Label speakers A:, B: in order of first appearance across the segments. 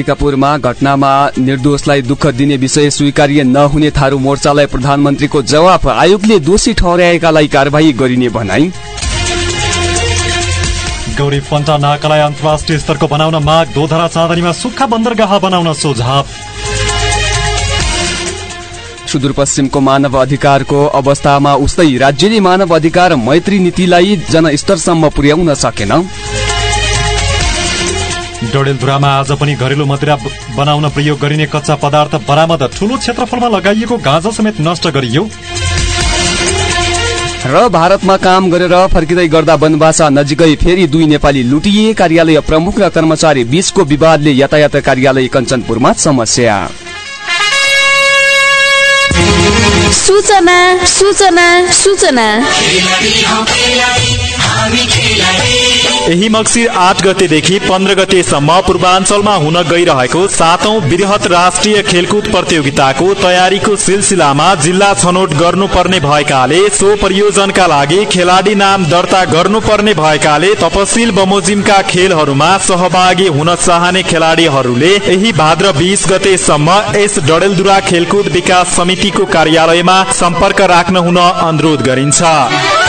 A: टिकापुरमा घटनामा निर्दोषलाई दुःख दिने विषय स्वीकार्य नहुने थारू मोर्चालाई प्रधानमन्त्रीको जवाफ आयोगले दोषी ठहर्याएकालाई कारवाही गरिने भनाई।
B: गौरी पन्टा नाकालाई अन्तर्राष्ट्रिय स्तरको बनाउन माग दोधरा चाँदनीमा सुक्खा बन्दरगाह बनाउन सुझाव
A: सुदूरपश्चिमको मानव अधिकारको अवस्थामा उस्तै राज्यले मानव अधिकार मैत्री नीतिलाई जनस्तरसम्म पुर्याउन सकेन।
B: डडेलधुरामा आज पनि घरेलु मदिरा बनाउन प्रयोग गरिने कच्चा पदार्थ बरामद ठूलो क्षेत्रफलमा लगाइएको गाँजा समेत नष्ट गरियो।
A: र भारतमा काम गरेर फर्किँदै गर्दा वनवासा नजिकै फेरि दुई नेपाली लुटिए। कार्यालय प्रमुख र कर्मचारी बीचको विवादले यातायात कार्यालय कञ्चनपुरमा समस्या।
C: सूचना सूचना सूचना।
D: यही मक्सिर आठ गतेदेखि पन्ध्र गतेसम्म पूर्वाञ्चलमा हुन गइरहेको सातौं वृहत राष्ट्रिय खेलकुद प्रतियोगिताको तयारीको सिलसिलामा जिल्ला छनौट गर्नुपर्ने भएकाले सो परियोजनका लागि खेलाडी नाम दर्ता गर्नुपर्ने भएकाले तपसिल बमोजिमका खेलहरूमा सहभागी हुन चाहने खेलाडीहरूले यही भाद्र बीस गतेसम्म यस डडेलधुरा खेलकुद विकास समितिको कार्यालयमा सम्पर्क राख्न हुन अनुरोध गरिन्छ।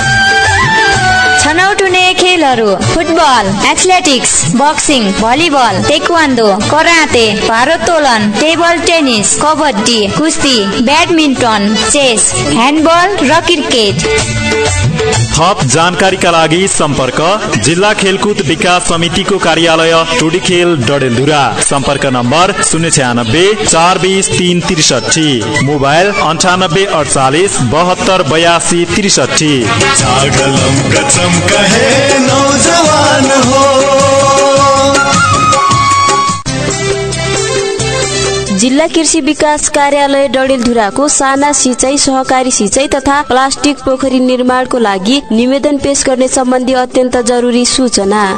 C: छनौट हुने खेलहरू football athletics boxing volleyball taekwondo karate भारोत्तोलन टेबल टेनिस कबड्डी कुस्ती ब्याडमिन्टन चेस ह्यान्डबल र क्रिकेट
D: थप जानकारीका लागि सम्पर्क जिल्ला खेलकुद विकास समितिको कार्यालय टुडीखेल डडेलधुरा। सम्पर्क नम्बर शून्य छ्यानब्बे चार बिस तिन त्रिसठी मोबाइल अन्ठानब्बे अडचालिस बहत्तर बयासी त्रिसठी
E: नौजवान हो।
F: जिल्ला कृषि विकास कार्यालय डडेलधुराको साना सिंचाई सहकारी सिंचाई तथा प्लास्टिक पोखरी निर्माणको लागि निवेदन पेश गर्ने सम्बन्धी अत्यन्त जरुरी सूचना।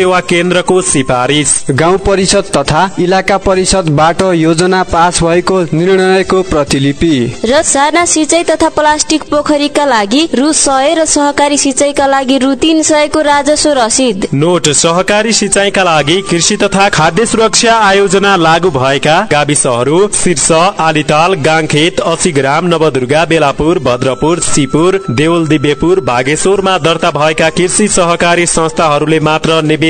D: सेवा केन्द्रको सिफारिस।
G: गाउँ परिषद तथा इलाका परिषदबाट योजना पास भएको निर्णयको प्रतिलिपि।
F: र साना सिंचाई तथा प्लास्टिक पोखरीका लागि रु सय र सहकारी सिंचाईका लागि रु तीन सयको राजस्व रसिद।
D: नोट सहकारी सिंचाईका लागि कृषि तथा खाद्य सुरक्षा आयोजना लागू भएका गाविसहरू शीर्ष आलिताल गाङखेत अस्सी ग्राम नवदुर्गा बेलापुर भद्रपुर सिपुर देउल दिव्यपुर भागेश्वरमा दर्ता भएका कृषि सहकारी संस्थाहरूले मात्र निवेदन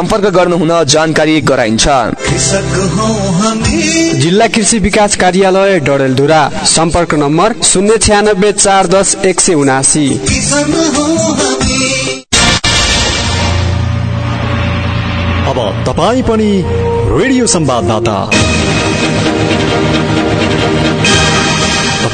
A: सम्पर्क गर्नुहुन जानकारी गराइन्छ।
G: जिल्ला कृषि विकास कार्यालय डडेलधुरा। सम्पर्क नम्बर शून्य छ्यानब्बे चार दस एक सय उनासी।
B: अब तपाईँ पनि रेडियो संवाददाता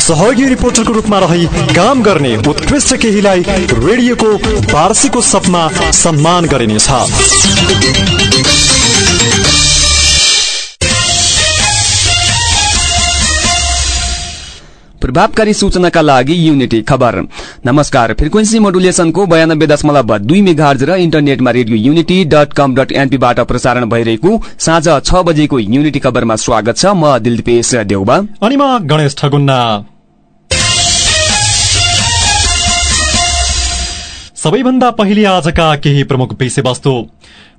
B: सहयोगी रिपोर्टरको रूपमा रही काम गर्ने उत्कृष्ट केहीलाई रेडियोको वार्षिक उत्सवमा सम्मान गरिनेछ।
A: प्रभावकारी सूचनाका लागि युनिटी खबर। नमस्कार। फ्रिक्वेन्सी मोडुलेसनको बयानब्बे दशमलव दुई मेघार्ज र इन्टरनेटमा radio unity dot com dot एनपीबाट प्रसारण भइरहेको साँझ छ बजेको युनिटी खबरमा स्वागत छ। म दिलदीपेश देउबा।
B: अनि म गणेश ठगुन्ना। सबैभन्दा पहिले आजका केही प्रमुख विषयवस्तु।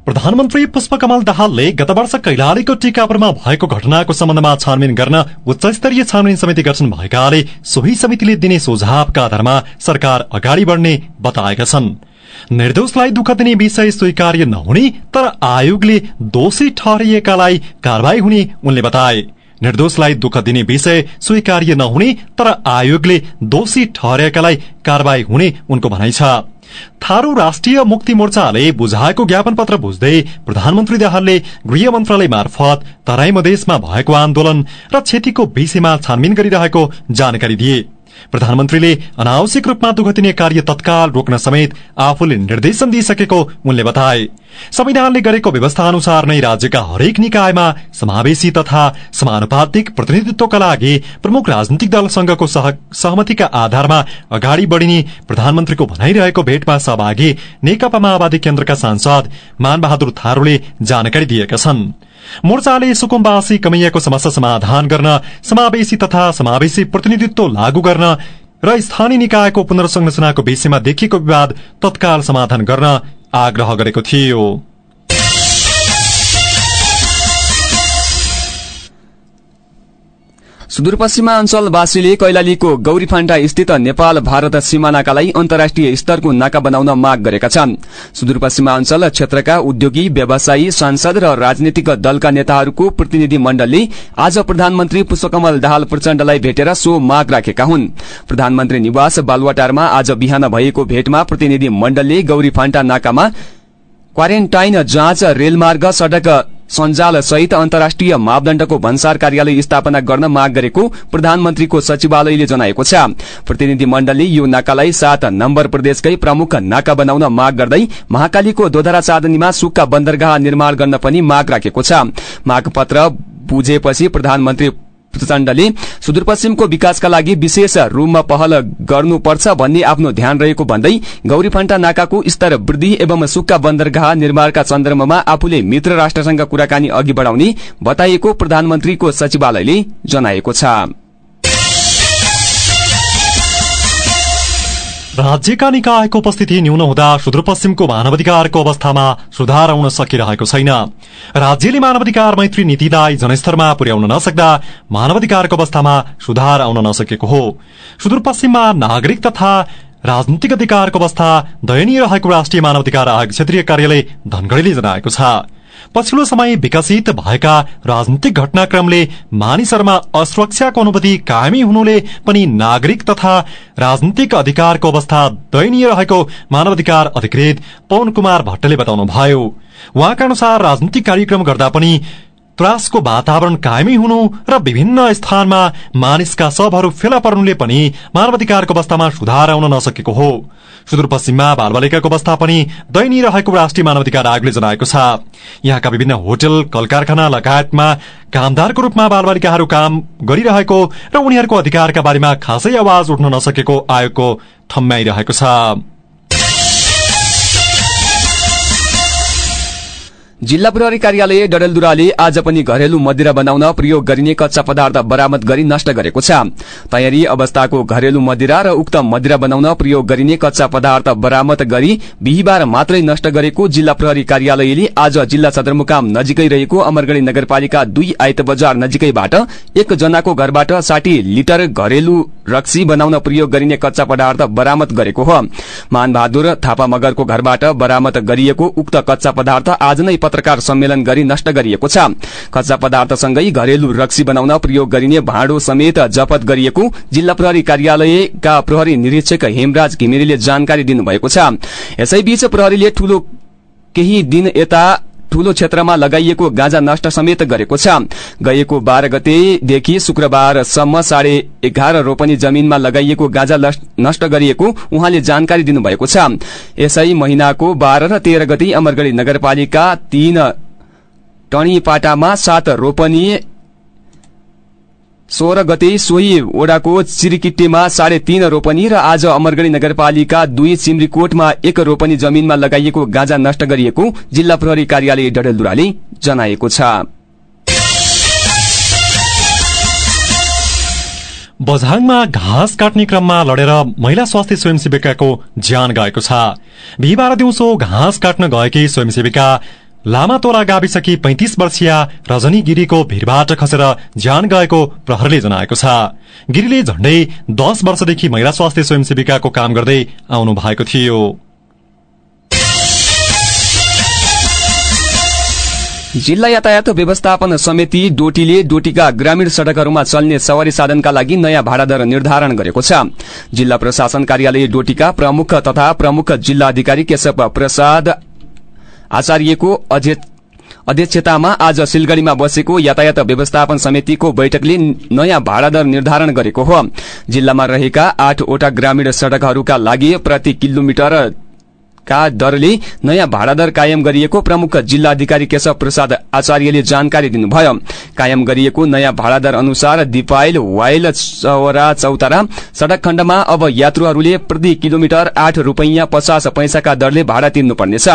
B: प्रधानमन्त्री पुष्पकमल दाहालले गत वर्ष कैलालीको टिकापुरमा भएको घटनाको सम्बन्धमा छानबिन गर्न उच्च स्तरीय छानबिन समिति गठन भएकाले सोही समितिले दिने सुझावका आधारमा सरकार अगाडि बढ्ने बताएका छन्। निर्दोषलाई दुःख दिने विषय स्वीकार्य नहुने तर आयोगले दोषी ठहरिएकालाई कारवाही हुने उनले बताए। निर्दोषलाई दुःख दिने विषय स्वीकार्य नहुने तर आयोगले दोषी ठहरेकालाई कारवाही हुने उनको भनाइ छ। थारू राष्ट्रिय मुक्ति मोर्चाले बुझाएको ज्ञापन पत्र बुझ्दै प्रधानमन्त्री दाहालले गृह मन्त्रालय मार्फत तराई मधेसमा भएको आन्दोलन र क्षतिको विषयमा छानबिन गरिरहेको जानकारी दिए। प्रधानमन्त्रीले अनावश्यक रूपमा दुःख दिने कार्य तत्काल रोक्न समेत आफूले निर्देशन दिइसकेको उनले बताए। संविधानले गरेको व्यवस्था अनुसार नै राज्यका हरेक निकायमा समावेशी तथा समानुपातिक प्रतिनिधित्वका लागि प्रमुख राजनीतिक दलसँगको सहमतिका आधारमा अगाडि बढ़िने प्रधानमन्त्रीको भनाइरहेको भेटमा सहभागी नेकपा माओवादी केन्द्रका सांसद मानबहादुर थारूले जानकारी दिएका छन्। मोर्चाले सुकुम्बासी कमैयाको समस्या समाधान गर्न समावेशी तथा समावेशी प्रतिनिधित्व लागू गर्न र स्थानीय निकायको पुनर्संरचनाको विषयमा देखिएको विवाद तत्काल समाधान गर्न आग्रह गरेको थियो।
A: सुदूरपश्चिमाञ्चलवासीले कैलालीको गौरीफान्टा स्थित नेपाल भारत सीमानाका लागि अन्तर्राष्ट्रिय स्तरको नाका बनाउन माग गरेका छन्। सुदूरपश्चिमाञ्चल क्षेत्रका उद्योगी व्यवसायी सांसद र राजनीतिक दलका नेताहरूको प्रतिनिधि मण्डलले आज प्रधानमन्त्री पुष्पकमल दाहाल प्रचण्डलाई भेटेर सो माग राखेका हुन्। प्रधानमन्त्री निवास बालुवाटारमा आज बिहान भएको भेटमा प्रतिनिधि मण्डलले गौरीफान्टा नाकामा क्वारेन्टाइन जाँच रेलमार्ग सड़क सञ्जाल सहित अन्तर्राष्ट्रिय मापदण्डको भन्सार कार्यालय स्थापना गर्न माग गरेको प्रधानमन्त्रीको सचिवालयले जनाएको छ। प्रतिनिधि मण्डलले यो नाकालाई सात नम्बर प्रदेशकै प्रमुख नाका बनाउन माग गर्दै महाकालीको दोधरा चाँदनीमा सुक्का बन्दरगाह निर्माण गर्न पनि माग राखेको छ। माग पत्र बुझेपछि प्रधानमन्त्री प्रचण्डले सुदूरपश्चिमको विकासका लागि विशेष रूपमा पहल गर्नुपर्छ भन्ने आफ्नो ध्यान रहेको भन्दै गौरीफण्टा नाकाको स्तर वृद्धि एवं सुक्का बन्दरगाह निर्माणका सन्दर्भमा आफूले मित्र राष्ट्रसँग कुराकानी अघि बढ़ाउने बताइएको प्रधानमन्त्रीको सचिवालयले जनाएको छ।
B: राज्यका निकायको उपस्थिति न्यून हुँदा सुदूरपश्चिमको मानवाधिकारको अवस्थामा सुधार आउन सकिरहेको छैन। राज्यले मानवाधिकार मैत्री नीतिलाई जनस्तरमा पुर्याउन नसक्दा मानवाधिकारको अवस्थामा सुधार आउन नसकेको हो। सुदूरपश्चिममा नागरिक तथा राजनीतिक अधिकारको अवस्था दयनीय रहेको राष्ट्रिय मानवाधिकार आयोग क्षेत्रीय कार्यालय धनगढ़ीले जनाएको छ। पछिल्लो समय विकसित भएका राजनीतिक घटनाक्रमले मानिसहरूमा असुरक्षाको अनुभूति कायमी हुनुले पनि नागरिक तथा राजनीतिक अधिकारको अवस्था दयनीय रहेको मानवाधिकार अधिकृत पवन कुमार भट्टले बताउनुभयो। उहाँका अनुसार राजनीतिक कार्यक्रम गर्दा पनि त्रासको वातावरण कायमी हुनु र विभिन्न स्थानमा मानिसका शवहरू फेला पर्नुले पनि मानवाधिकारको अवस्थामा सुधार आउन नसकेको हो। सुदूरपश्चिममा बालबालिकाको अवस्था पनि दयनीय रहेको राष्ट्रिय मानवाधिकार आयोगले जनाएको छ। यहाँका विभिन्न होटल कल कारखाना लगायतमा कामदारको रूपमा बालबालिकाहरू काम गरिरहेको र उनीहरूको अधिकारका बारेमा खासै आवाज उठ्न नसकेको आयोगको ठम्म्याइरहेको छ।
A: जिल्ला प्रहरी कार्यालय डडेलधुराले आज पनि घरेलु मदिरा बनाउन प्रयोग गरिने कच्चा पदार्थ बरामद गरी नष्ट गरेको छ। तयारी अवस्थाको घरेलु मदिरा र उक्त मदिरा बनाउन प्रयोग गरिने कच्चा पदार्थ बरामद गरी बिहिबार मात्रै नष्ट गरेको जिल्ला प्रहरी कार्यालयले आज जिल्ला सदरमुकाम नजिकै रहेको अमरगढ़ी नगरपालिका दुई आइत बजार नजिकैबाट एक जनाको घरबाट साठी लिटर घरेलु रक्सी बनाउन प्रयोग गरिने कच्चा पदार्थ बरामद गरेको हो। मानबहादुर थापा मगरको घरबाट बरामद गरिएको उक्त कच्चा पदार्थ आज नै पत्रकार सम्मेलन गरी नष्ट गरिएको छ। कच्चा पदार्थसँगै घरेलु रक्सी बनाउन प्रयोग गरिने भाँडो समेत जफत गरिएको जिल्ला प्रहरी कार्यालयका प्रहरी निरीक्षक हेमराज घिमिरेले जानकारी दिनुभएको छ। यसैबीच प्रहरीले ठूलो केही दिन यता ठूलो क्षेत्रमा लगाइएको गाँजा नष्ट समेत गरेको छ। गएको बाह्र गतेदेखि शुक्रबारसम्म साढे एघार रोपनी जमीनमा लगाइएको गाँजा नष्ट गरिएको उहाँले जानकारी दिनुभएको छ। यसै महिनाको बाह्र र तेह्र गते अमरगढ़ी नगरपालिका तीन टणीपाटामा सात रोपनी सोह्र गते सोही ओडाको चिरिकिट्टीमा साढे तीन रोपनी र आज अमरगढ़ी नगरपालिका दुई सिमरीकोटमा एक रोपनी जमीनमा लगाइएको गाँजा नष्ट गरिएको जिल्ला प्रहरी कार्यालय डडेलधुराले जनाएको छ।
B: बझाङमा घाँस काट्ने क्रममा लडेर महिला स्वास्थ्य स्वयंसेविकाको ज्यान गएको छ। बिहिबार दिउँसो घाँस काट्न गएकी स्वयंसेविका लामातोला गाविसकी पैंतिस वर्षीय रजनी गिरीको भीरबाट खसेर ज्यान गएको प्रहरले जनाएको छ। गिरीले झण्डै दश वर्षदेखि महिला स्वास्थ्य स्वयंसेविकाको काम गर्दै आउनु थियो।
A: जिल्ला यातायात व्यवस्थापन समिति डोटीले डोटीका ग्रामीण सड़कहरूमा चल्ने सवारी साधनका लागि नयाँ भाडा दर निर्धारण गरेको छ। जिल्ला प्रशासन कार्यालय डोटीका प्रमुख तथा प्रमुख जिल्ला अधिकारी केशव प्रसाद आचार्यको अध्यक्षतामा आज सिलगढ़ीमा बसेको यातायात व्यवस्थापन समितिको बैठकले नयाँ भाडा दर निर्धारण गरेको हो। जिल्लामा रहेका आठवटा ग्रामीण सड़कहरूका लागि प्रति किलोमिटर का दरले नयाँ भाडा दर कायम गरिएको प्रमुख जिल्ला अधिकारी केशव प्रसाद आचार्यले जानकारी दिनुभयो। कायम गरिएको नयाँ भाडा दर अनुसार दिपाइल वाइल चौरा चौतारा सड़क खण्डमा अब यात्रुहरूले प्रति किलोमिटर आठ रूपियाँ पचास पैसाका दरले भाडा तिर्नुपर्नेछ।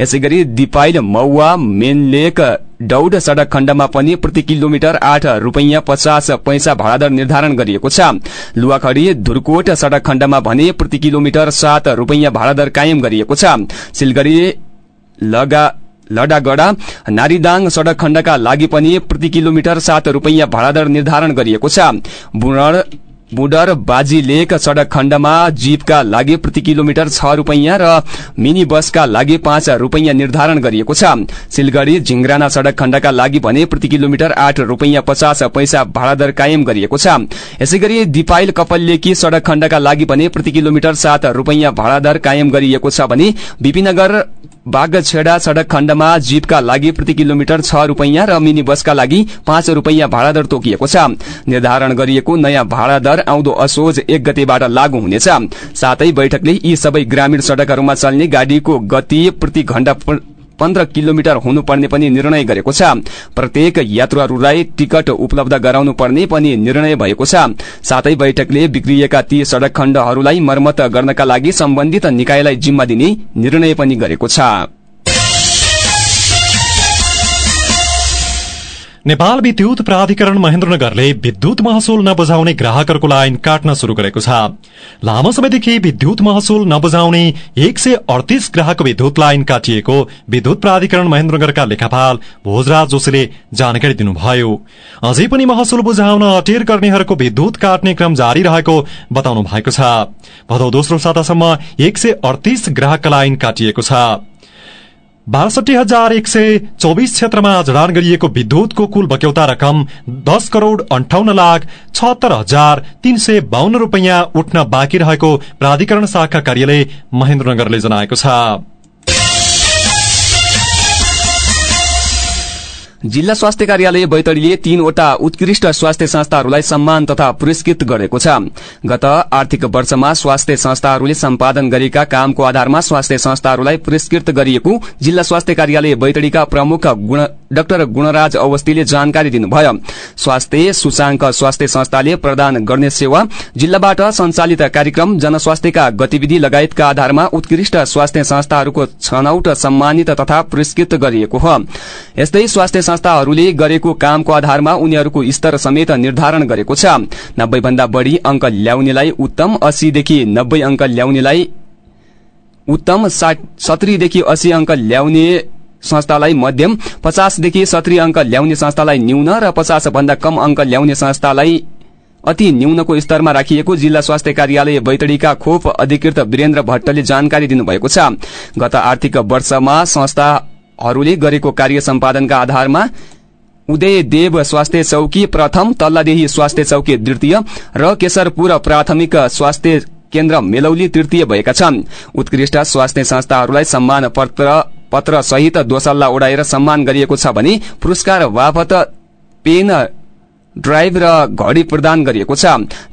A: यसै गरी दिपाइल मौवा मेनलेक डौड सड़क खण्डमा पनि प्रति किलोमिटर आठ रूपियाँ पचास पैसा भाडादर निर्धारण गरिएको छ। लुवाखड़ी धुरकोट सड़क खण्डमा भने प्रति किलोमिटर सात रूपियाँ भाडादर कायम गरिएको छ। सिलगढ़ी लगा लडागड़ा नारीदाङ सड़क खण्डका लागि पनि प्रति किलोमिटर सात रूपियाँ भाडादर निर्धारण गरिएको छ। बुडर बाजी लेक सड़क खण्डमा जीपका लागि प्रति किलोमिटर छ रूपियाँ र मिनी बसका लागि पाँच रूपियाँ निर्धारण गरिएको छ। सिलगढ़ी झिंग्राना सड़क खण्डका लागि भने प्रति किलोमिटर आठ रूपियाँ पचास पैसा भाडादर कायम गरिएको छ। यसै गरी दिपाइल कपललेकी सड़क खण्डका लागि भने प्रति किलोमिटर सात रूपियाँ भाडादर कायम गरिएको छ भने विपिनगर बागछेडा सड़क खण्डमा जीपका लागि प्रति किलोमिटर छ रूपियाँ र मिनी बसका लागि पाँच रूपियाँ भाडादर तोकिएको छ। निर्धारण गरिएको नयाँ भाडादर आउँदो असोज एक गतेबाट लागू हुनेछ। साथै बैठकले यी सबै ग्रामीण सड़कहरूमा चल्ने गाड़ीको गति प्रति घण्टा पन्ध्र किलोमिटर हुनुपर्ने पनि निर्णय गरेको छ। प्रत्येक यात्रुहरूलाई टिकट उपलब्ध गराउनु पर्ने पनि निर्णय भएको छ। साथै बैठकले बिग्रिएका ती सड़क खण्डहरूलाई मर्मत गर्नका लागि सम्बन्धित निकायलाई जिम्मा दिने निर्णय पनि गरेको छ।
B: नेपाल विद्युत प्राधिकरण महेन्द्रनगरले विद्युत महसुल नबुझाउने ग्राहकहरूको लाइन काट्न शुरू गरेको छ। लामो समयदेखि विद्युत महसुल नबुझाउने एक सय अडतिस ग्राहकको विद्युत लाइन काटिएको विद्युत प्राधिकरण महेन्द्रनगरका लेखापाल भोजराज जोशीले जानकारी दिनुभयो। अझै पनि महसुल बुझाउन अटेर गर्नेहरूको विद्युत काट्ने क्रम जारी रहेको बताउनु भएको छ। भदौ दोस्रो सातासम्म एक सय अडतिस ग्राहकका लाइन काटिएको छ। बासठी हजार एक सय चौबिस क्षेत्रमा जडान गरिएको विद्युतको कुल बक्यौता रकम दस करोड़ अन्ठाउन्न लाख छहत्तर हजार तीन सय बाहन्न रूपियाँ उठ्न बाँकी रहेको प्राधिकरण शाखा कार्यालय महेन्द्रनगरले जनाएको छ।
A: जिल्ला स्वास्थ्य कार्यालय बैतडीले तीनवटा उत्कृष्ट स्वास्थ्य संस्थाहरूलाई सम्मान तथा पुरस्कृत गरेको छ। गत आर्थिक वर्षमा स्वास्थ्य संस्थाहरूले सम्पादन गरेका कामको आधारमा स्वास्थ्य संस्थाहरूलाई पुरस्कृत गरिएको जिल्ला स्वास्थ्य कार्यालय बैतडीका प्रमुख डाक्टर गुणराज अवस्थीले जानकारी दिनुभयो। स्वास्थ्य सूचाङ्क स्वास्थ्य संस्थाले प्रदान गर्ने सेवा जिल्लाबाट संचालित कार्यक्रम जनस्वास्थ्यका गतिविधि लगायतका आधारमा उत्कृष्ट स्वास्थ्य संस्थाहरूको छनौट सम्मानित तथा पुरस्कृत गरिएको हो। यस्तै स्वास्थ्य संस्थाहरूले गरेको कामको आधारमा उनीहरूको स्तर समेत निर्धारण गरेको छ। नब्बे भन्दा बढ़ी अंक ल्याउनेलाई उत्तम अस्सीदेखि नब्बे अंक ल्याउनेलाई उत्तम सत्रीदेखि अस्सी अंक ल्याउने संस्थालाई मध्यम पचासदेखि सत्री अंक ल्याउने संस्थालाई न्यून र पचास भन्दा कम अंक ल्याउने संस्थालाई अति न्यूनको स्तरमा राखिएको जिल्ला स्वास्थ्य कार्यालय बैतडीका खोप अधिकृत वीरेन्द्र भट्टले जानकारी दिनुभएको छ। गत आर्थिक वर्षमा संस्थाहरूले गरेको कार्य सम्पादनका आधारमा उदय देव स्वास्थ्य चौकी प्रथम तल्लादेही स्वास्थ्य चौकी द्वितीय र केशरपुर प्राथमिक स्वास्थ्य केन्द्र मेलौली तृतीय भएका छन्। उत्कृष्ट स्वास्थ्य संस्थाहरूलाई सम्मान पत्र पत्र सहित दोसल्ला उडाएर सम्मान गरिएको छ भने पुरस्कार बापत पेन ड्राइभ र घड़ी प्रदान गरिएको छ।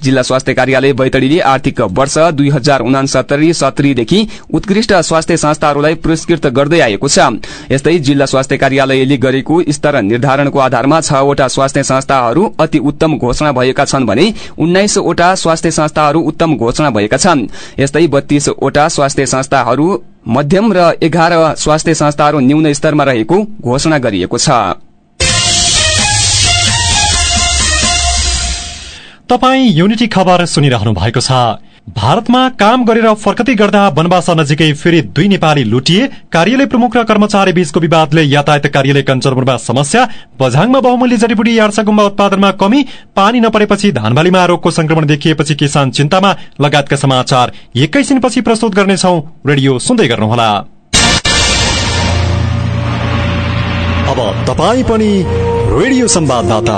A: जिल्ला स्वास्थ्य कार्यालय बैतडीले आर्थिक वर्ष दुई हजार उनासत्तरी सत्रीदेखि उत्कृष्ट स्वास्थ्य संस्थाहरूलाई पुरस्कृत गर्दै आएको छ। यस्तै जिल्ला स्वास्थ्य कार्यालयले गरेको स्तर निर्धारणको आधारमा छवटा स्वास्थ्य संस्थाहरू अति उत्तम घोषणा भएका छन् भने उन्नाइसवटा स्वास्थ्य संस्थाहरू उत्तम घोषणा भएका छन्। यस्तै बत्तीसवटा स्वास्थ्य संस्थाहरू मध्यम र एघार स्वास्थ्य संस्थाहरू न्यून स्तरमा रहेको घोषणा गरिएको छ।
B: तपाई युनिटी खबर सुनिरहनु भएको छ। भारतमा काम गरेर फर्कती गर्दा बनवासा नजिकै फेरि दुई नेपाली लुटिए। कार्यालय प्रमुख र कर्मचारी बीचको विवादले यातायात कार्यालय कञ्चनपुरमा समस्या। बझाङमा बहुमूल्य जडीबुटी यार्सा गुम्बा उत्पादनमा कमी। पानी नपरेपछि धानबालीमा रोगको संक्रमण देखिएपछि किसान चिन्तामा। लगायतका समाचार एकैछिनपछि प्रस्तुत गर्नेछौ। रेडियो सुन्दै गर्नुहोला। अब तपाई पनि रेडियो संवाददाता।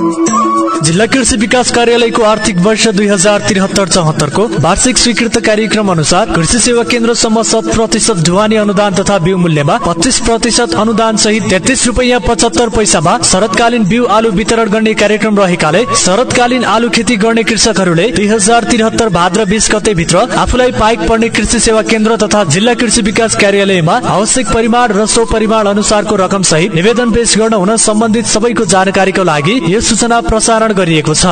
H: जिल्ला कृषि विकास कार्यालयको आर्थिक वर्ष दुई हजार त्रिहत्तर चौहत्तरको वार्षिक स्वीकृत कार्यक्रम अनुसार कृषि सेवा केन्द्रसम्म शत प्रतिशत ढुवानी अनुदान तथा बिउ मूल्यमा पच्चिस प्रतिशत अनुदान सहित तेत्तिस रुपियाँ पचहत्तर पैसामा शरतकालीन बिउ आलु वितरण गर्ने कार्यक्रम रहेकाले शरतकालीन आलु खेती गर्ने कृषकहरूले दुई हजार त्रिहत्तर भाद्र बिस गते भित्र आफूलाई पाइक पर्ने कृषि सेवा केन्द्र तथा जिल्ला कृषि विकास कार्यालयमा आवश्यक परिमाण र सो परिमाण अनुसारको रकम सहित निवेदन पेश गर्न हुन सम्बन्धित सबैको जानकारीको लागि यो सूचना प्रसारण गरिएको छ।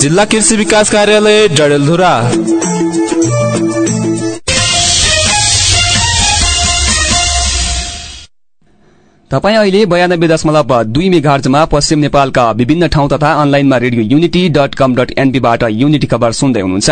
I: जिल्ला कृषि विकास कार्यालय डडेलधुरा।
A: तपाईँ अहिले बयानब्बे दशमलव दुई मेघार्जमा पश्चिम नेपालका विभिन्न ठाउँ तथा अनलाइनमा radio unity dot com dot एनपीबाट unity खबर सुन्दै हुनुहुन्छ।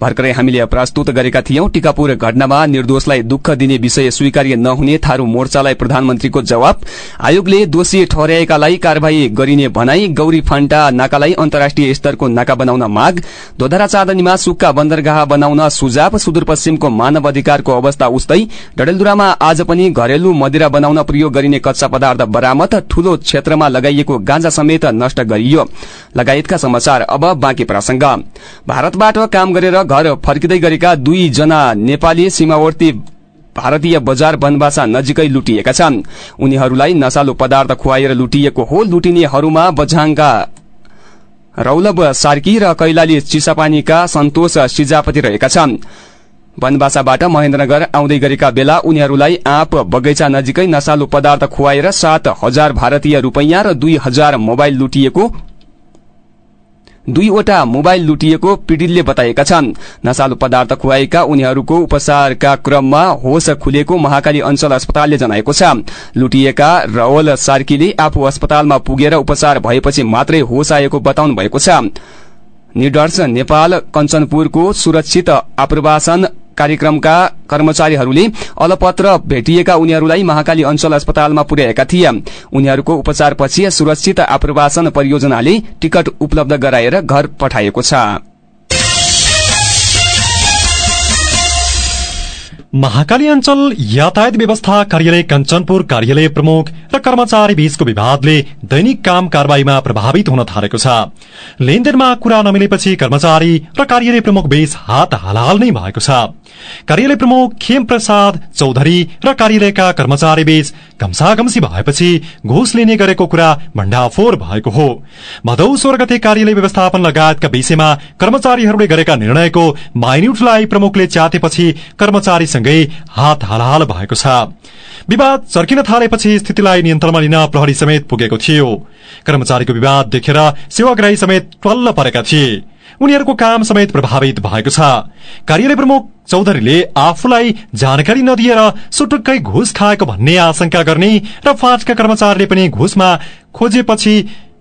A: भर्खरै हामीले प्रस्तुत गरेका थियौं टिकापुर घटनामा निर्दोषलाई दुःख दिने विषय स्वीकार्य नहुने थारू मोर्चालाई प्रधानमन्त्रीको जवाब आयोगले दोषी ठहर्याएकालाई कार्यवाही गरिने भनाई गौरी फान्टा नाकालाई अन्तर्राष्ट्रिय स्तरको नाका बनाउन माग दोधरा चाँदनीमा सुक्खा बन्दरगाह बनाउन सुझाव सुदूरपश्चिमको मानव अधिकारको अवस्था उस्तै डडेलधुरामा आज पनि घरेलु मदिरा बनाउन प्रयोग गरिने कच्चा पदार्थ बरामद ठूलो क्षेत्रमा लगाइएको गाँजा समेत नष्ट गरियो। लगायतका समाचार अब बाँकी प्रसंग। भारतबाट काम गरेर घर फर्किँदै गरेका दुईजना नेपाली सीमावर्ती भारतीय बजार बनबासा नजिकै लुटिएका छन्। उनीहरूलाई नशालु पदार्थ खुवाएर लुटिएको हो। लुटिनेहरूमा बझाङका रौलभ सार्की र कैलाली चिसापानीका सन्तोष सिजापति रहेका छन्। बनबासाबाट महेन्द्रनगर आउँदै गरेका बेला उनीहरूलाई आँप बगैँचा नजिकै नशालु पदार्थ खुवाएर सात हजार भारतीय रूपैयाँ र दुई हजार मोबाइल लुटिएको दुईवटा मोबाइल लुटिएको पीड़ितले बताएका छन्। नशालु पदार्थ खुवाएका उनीहरूको उपचारका क्रममा होस खुलेको महाकाली अञ्चल अस्पतालले जनाएको छ। लुटिएका रवल सार्कीले आफू अस्पतालमा पुगेर उपचार भएपछि मात्रै होस आएको बताउनु भएको छ। निडर्स नेपाल कञ्चनपुरको सुरक्षित आप्रवासन कार्यक्रमका कर्मचारीहरूले अलपत्र भेटिएका उनीहरूलाई महाकाली अञ्चल अस्पतालमा पुर्याएका थिए। उनीहरूको उपचारपछि सुरक्षित आप्रवासन परियोजनाले टिकट उपलब्ध गराएर घर पठाएको छ।
B: महाकाली अञ्चल यातायात व्यवस्था कार्यालय कञ्चनपुर कार्यालय प्रमुख र कर्मचारी बीचको विवादले दैनिक काम कारवाहीमा प्रभावित हुन थालेको छ। लेनदेनमा कुरा नमिलेपछि कर्मचारी र कार्यालय प्रमुख बीच हात हालहाल नै भएको छ। कार्यालय प्रमुख खेम प्रसाद चौधरी र कार्यालयका कर्मचारी बीच घम्साघम्सी भएपछि घुस लिने गरेको कुरा भण्डाफोर भएको हो। भदौ सोह्र गते कार्यालय व्यवस्थापन लगायतका विषयमा कर्मचारीहरूले गरेका निर्णयको माइन्युटलाई प्रमुखले च्यातेपछि कर्मचारीसँगै हात हालहाल भएको छ। विवाद चर्किन थालेपछि स्थितिलाई नियन्त्रणमा लिन प्रहरी समेत पुगेको थियो। कर्मचारीको विवाद देखेर सेवाग्राही समेत टल्ल परेका थिए। उनीहरूको काम समेत प्रभावित भएको छ। कार्यालय प्रमुख चौधरीले आफूलाई जानकारी नदिएर सुटुक्कै घुस खाएको भन्ने आशंका गर्ने र फाँटका कर्मचारीले पनि घुसमा खोजेपछि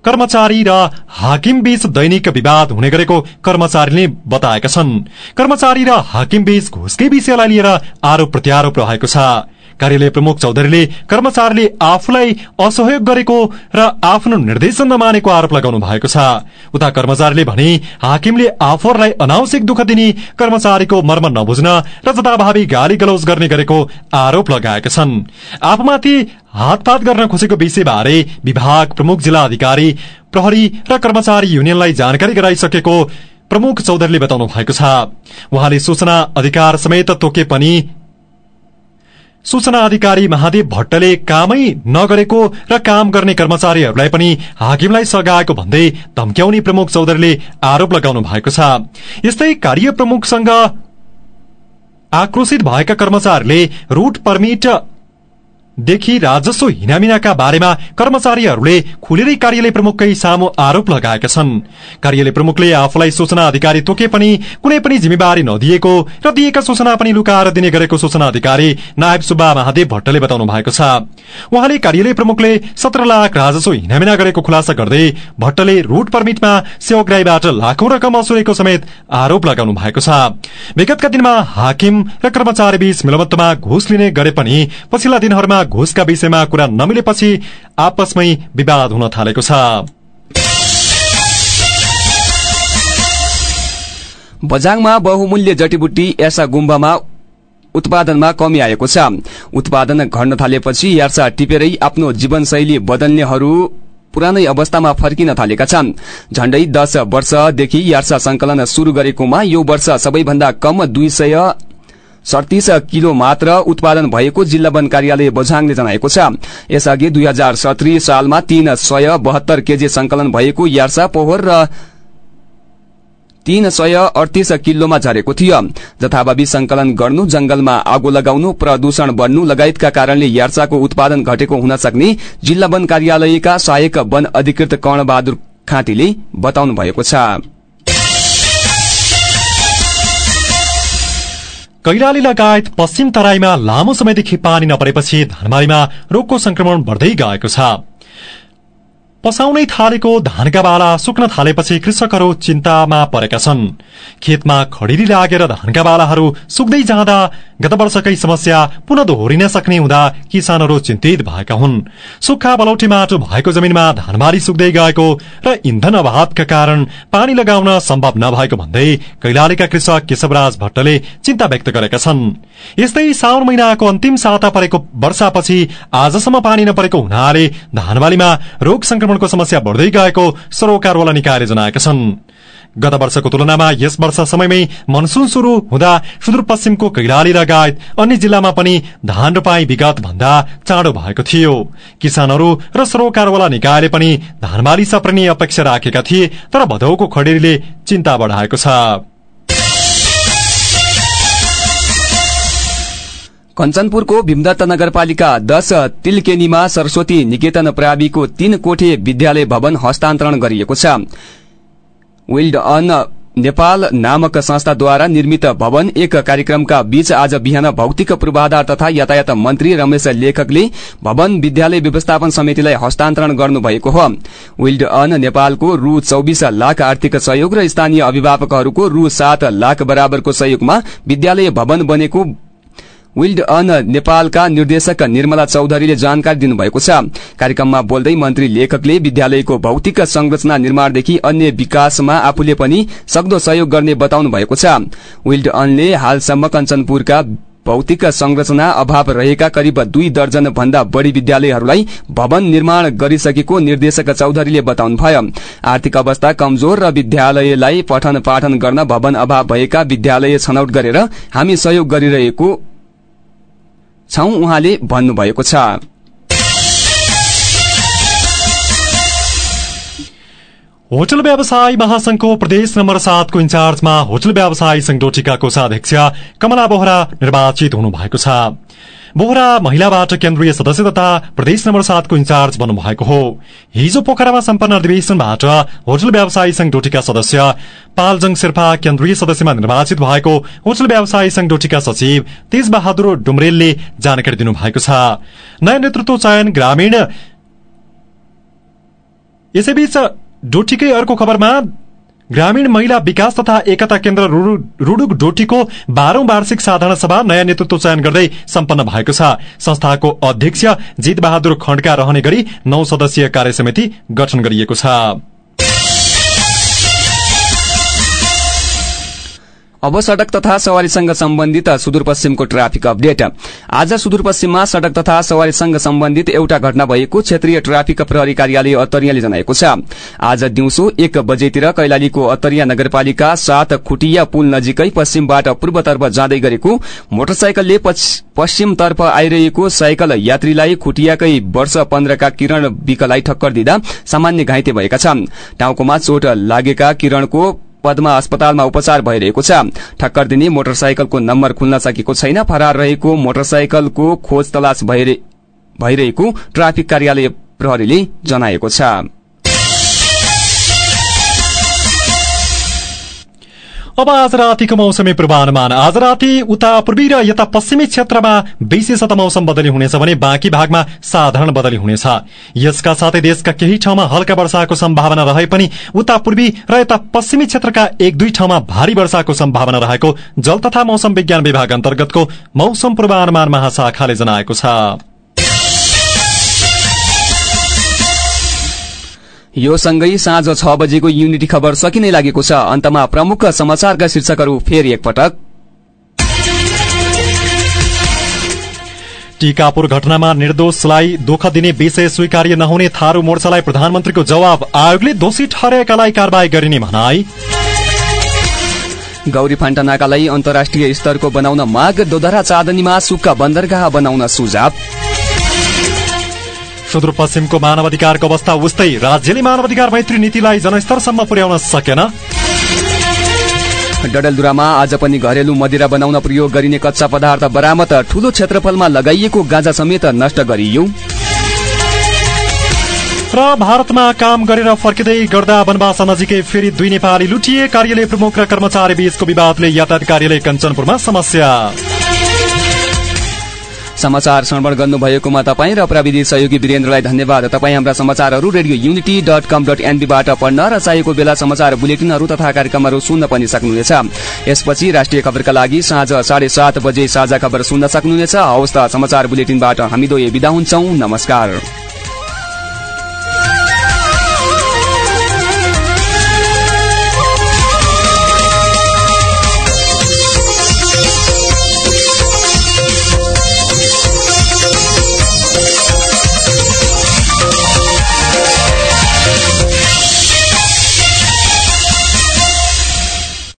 B: कर्मचारी र हाकिम बीच दैनिक विवाद हुने गरेको कर्मचारीले बताएका छन्। कर्मचारी र हाकिम बीच घुसकै विषयलाई लिएर आरोप प्रत्यारोप रहेको छ। कार्यालय प्रमुख चौधरीले कर्मचारीले आफूलाई असहयोग गरेको र आफ्नो निर्देशन नमानेको आरोप लगाउनु भएको छ। उता कर्मचारीले भने हाकिमले आफूहरूलाई अनावश्यक दुःख दिने कर्मचारीको मर्म नबुझ्न र जताभावी गाली गलौज गर्ने गरेको आरोप लगाएका छन्। आफूमाथि हातपात गर्न खोजेको विषयबारे विभाग प्रमुख जिल्ला अधिकारी प्रहरी र कर्मचारी युनियनलाई जानकारी गराइसकेको प्रमुख चौधरीले बताउनु भएको छ। उहाँले सूचना अधिकार समेत तोके पनि सूचना अधिकारी महादेव भट्टले कामै नगरेको र काम गर्ने कर्मचारीहरूलाई पनि हाकिमलाई सघाएको भन्दै धम्क्याउने प्रमुख चौधरीले आरोप लगाउनु भएको छ। यस्तै कार्य प्रमुखसँग आक्रोशित भएका कर्मचारीले रूट पर्मिट देखि राजस्व हिनामिनाका बारेमा कर्मचारीहरूले खुलेरै कार्यालय प्रमुखकै सामु आरोप लगाएका छन्। कार्यालय प्रमुखले आफूलाई सूचना अधिकारी तोके पनि कुनै पनि जिम्मेवारी नदिएको र दिएका सूचना पनि लुकाएर दिने गरेको सूचना अधिकारी नायब सुब्बा महादेव भट्टले बताउनु भएको छ। उहाँले कार्यालय प्रमुखले सत्र लाख राजस्व हिनामिना गरेको खुलासा गर्दै भट्टले रूट पर्मिटमा सेवाग्राहीबाट लाखौं रकम असुरेको समेत आरोप लगाउनु भएको छ। विगतका दिनमा हाकिम र कर्मचारी बीच मिलवन्तमा घुस लिने गरे पनि पछिल्ला दिनहरूमा घुसका विषयमा कुरा नमिलेपछि आपसमै विवाद हुन थालेको छ।
A: बजाङमा बहुमूल्य जटीबुटी यासा गुम्बामा उत्पादनमा कमी आएको छ। उत्पादन घट्न थालेपछि यार्सा टिपेरै आफ्नो जीवनशैली बदल्नेहरू पुरानै अवस्थामा फर्किन थालेका छन्। झण्डै दश वर्षदेखि यार्सा संकलन शुरू गरेकोमा यो वर्ष सबैभन्दा कम दुई सय सडतिस किलो मात्र उत्पादन भएको जिल्ला वन कार्यालय बझाङले जनाएको छ। यसअघि दुई हजार सत्री सालमा तीन सय बहत्तर केजी संकलन भएको यार्सा पोहोर र तीन सय अडतिस किलोमा झरेको थियो। जथाभावी संकलन गर्नु जंगलमा आगो लगाउनु प्रदूषण बढ्नु लगायतका कारणले यार्साको उत्पादन घटेको हुन सक्ने जिल्ला वन कार्यालयका सहायक वन अधिकृत कर्णबहादुर खाँटीले बताउनु भएको छ।
B: कैलाली लगायत पश्चिम तराईमा लामो समयदेखि पानी नपरेपछि धनबारीमा रोगको संक्रमण बढ्दै गएको छ। पसाउनै थालेको धानका बाला सुक्न थालेपछि कृषकहरू चिन्तामा परेका छन्। खेतमा खडेरी लागेर धानका बालाहरू सुक्दै जाँदा गत वर्षकै समस्या पुनः दोहोरिन सक्ने हुँदा किसानहरू चिन्तित भएका हुन्। सुक्खा बलौटी माटो भएको जमिनमा धानबारी सुक्दै गएको र इन्धन अभावका कारण पानी लगाउन सम्भव नभएको भन्दै कैलालीका कृषक केशवराज भट्टले चिन्ता व्यक्त गरेका छन्। यस्तै साउन महिनाको अन्तिम साता परेको वर्षापछि आजसम्म पानी नपरेको हुनाले धानबालीमा रोग संक्रमणको समस्या बढ़दै गएको सरोकारवाला निकायले जनाएका छन्। गत वर्षको तुलनामा यस वर्ष समयमै मनसून शुरू हुँदा सुदूरपश्चिमको कैलाली लगायत अन्य जिल्लामा पनि धान रोपाई विगत भन्दा चाँडो भएको थियो। किसानहरू र सरोकारवाला निकायले पनि धानबाली सप्रने अपेक्षा राखेका थिए तर भदौको खडेरीले चिन्ता बढ़ाएको छ।
A: कञ्चनपुरको भीमदत्त नगरपालिका दश तिलकेनीमा सरस्वती निकेतन प्राविको तीन कोठे विद्यालय भवन हस्तान्तरण गरिएको छ। विल्ड अन नेपाल नामक संस्थाद्वारा निर्मित भवन एक कार्यक्रमका बीच आज बिहान भौतिक पूर्वाधार तथा यातायात मन्त्री रमेश लेखकले भवन विद्यालय व्यवस्थापन समितिलाई हस्तान्तरण गर्नुभएको हो। विल्ड अन नेपालको रु चौबिस लाख आर्थिक सहयोग र स्थानीय अभिभावकहरूको रु सात लाख बराबरको सहयोगमा विद्यालय भवन बनेको विल्ड अन नेपालका निर्देशक निर्मला चौधरीले जानकारी दिनुभएको छ। कार्यक्रममा बोल्दै मन्त्री लेखकले विद्यालयको भौतिक संरचना निर्माणदेखि अन्य विकासमा आफूले पनि सक्दो सहयोग गर्ने बताउनु भएको छ। विल्ड अनले हालसम्म कञ्चनपुरका भौतिक संरचना अभाव रहेका करिब दुई दर्जन भन्दा बढ़ी विद्यालयहरूलाई भवन निर्माण गरिसकेको निर्देशक चौधरीले बताउनुभयो। आर्थिक अवस्था कमजोर र विद्यालयलाई पठन पाठन गर्न भवन अभाव भएका विद्यालय छनौट गरेर हामी सहयोग गरिरहेको छौं उहाँले भन्नुभएको छ।
B: होटल व्यवसाय महासंघको प्रदेश नम्बर सातको इन्चार्जमा होटल व्यवसाय संघ डोटिकाको कोषाध्यक्ष कमला बोहरा निर्वाचित हुनुभएको छ। बोहरा महिलाबाट केन्द्रीय सदस्य तथा प्रदेश नम्बर सातको इन्चार्ज बन्नुभएको हो। हिजो पोखरामा सम्पन्न अधिवेशनबाट होटल व्यवसायी संघ डोटीका सदस्य पालजङ शेर्पा केन्द्रीय सदस्यमा निर्वाचित भएको होटल व्यवसायी संघ डोटीका सचिव तेज बहादुर डुमरेलले जानकारी दिनुभएको छ। नयाँ नेतृत्व चयन ग्रामीण यसैबीच डोटीकै अर्को खबरमा ग्रामीण महिला विकास तथा एकता केन्द्र रुडुक डोटीको बाह्रौं वार्षिक साधारण सभा नयाँ नेतृत्व चयन गर्दै सम्पन्न भएको छ। संस्थाको अध्यक्ष जित बहादुर खण्डका रहने गरी नौ सदस्यीय कार्य समिति गठन गरिएको छ।
A: अब सड़क तथा सवारीसँग सम्बन्धित सुदूरपश्चिमको ट्राफिक अपडेट। आज सुदूरपश्चिममा सड़क तथा सवारीसँग सम्बन्धित एउटा घटना भएको क्षेत्रीय ट्राफिक प्रहरी कार्यालय अत्तरियाले जनाएको छ। आज दिउँसो एक बजेतिर कैलालीको अत्तरिया नगरपालिका सात खुटिया पुल नजिकै पश्चिमबाट पूर्वतर्फ जाँदै गरेको मोटरसाइकलले पश्चिमतर्फ आइरहेको साइकल यात्रीलाई खुटियाकै वर्ष पन्ध्रका किरण विकलाई ठक्कर दिँदा सामान्य घाइते भएका छन्। टाउकोमा चोट लागेका किरणको पद्मा अस्पतालमा उपचार भइरहेको छ। ठक्कर दिने मोटरसाइकलको नम्बर खुल्न सकेको छैन। फरार रहेको मोटरसाइकलको खोज तलास भइरहेको ट्राफिक कार्यालय प्रहरीले जनाएको छ।
B: अब आज रातिको मौसमी पूर्वानुमान आज राति उता पूर्वी र यता पश्चिमी क्षेत्रमा विशेषत मौसम बदली हुनेछ भने बाँकी भागमा साधारण बदली हुनेछ यसका साथै देशका केही ठाउँमा हल्का वर्षाको सम्भावना रहे पनि उता पूर्वी र यता पश्चिमी क्षेत्रका एक दुई ठाउँमा भारी वर्षाको सम्भावना रहेको जल तथा मौसम विज्ञान विभाग अन्तर्गतको मौसम पूर्वानुमान महाशाखाले जनाएको छ
A: यो सँगै साँझ छ बजेको युनिटी खबर सकिनै लागेको छ। अन्तमा प्रमुख समाचारका शीर्षकहरू फेरि एकपटक।
B: टीकापुर घटनामा निर्दोषलाई दुःख दिने विषय स्वीकार्य नहुने थारू मोर्चालाई प्रधानमन्त्रीको जवाब आयोगले दोषी ठहरेकालाई कारवाही गरिने भनाई।
A: गौरी फान्टा नाकालाई अन्तर्राष्ट्रिय स्तरको बनाउन माग दोधरा चाँदनीमा सुक्खा बन्दरगाह बनाउन सुझाव।
B: सुदूरपश्चिमको मानवाधिकारको अवस्था उस्तै राज्यले मानवाधिकार मैत्री नीतिलाई जनस्तरसम्म पुर्याउन सकेन।
A: डडेलधुरामा आज पनि घरेलु मदिरा बनाउन प्रयोग गरिने कच्चा पदार्थ बरामद ठूलो क्षेत्रफलमा लगाइएको गाँजा समेत नष्ट गरियो।
B: र भारतमा काम गरेर फर्किँदै गर्दा वनवासा नजिकै फेरि दुई नेपाली लुटिए कार्यालय प्रमुख र कर्मचारी बीचको विवादले यातायात कार्यालय कञ्चनपुरमा समस्या।
A: समाचार श्रवण गर्नुभएकोमा तपाईँ र प्रविधि सहयोगी वीरेन्द्रलाई धन्यवाद। तपाईँ हाम्रा समाचारहरू radio unity dot com dot एनबीबाट पढ्न र चाहिएको बेला समाचार बुलेटिनहरू तथा कार्यक्रमहरू सुन्न पनि सक्नुहुनेछ। यसपछि राष्ट्रिय खबरका लागि साँझ साढे सात बजे साझा खबर सुन्न सक्नुहुनेछ। हवस् त समाचार बुलेटिनबाट हामी दोही विदा हुन्छौ। नमस्कार।